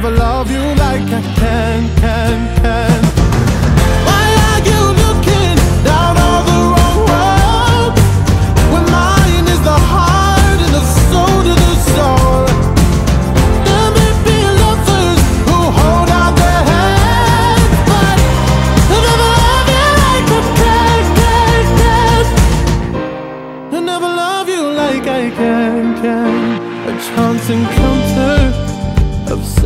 never love you like I can, can, can. Why are you looking down the wrong mine is the heart and the soul the soul. There may be lovers who hold out their hands, but they'll never love you like I can, can, can. They'll never love you like I can, can. A chance encounter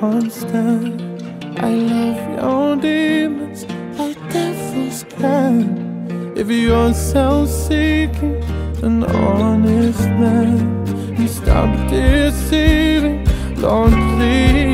We. I love your demons like devils can. If you're self-seeking, an honest man, and stop deceiving, Lord, please.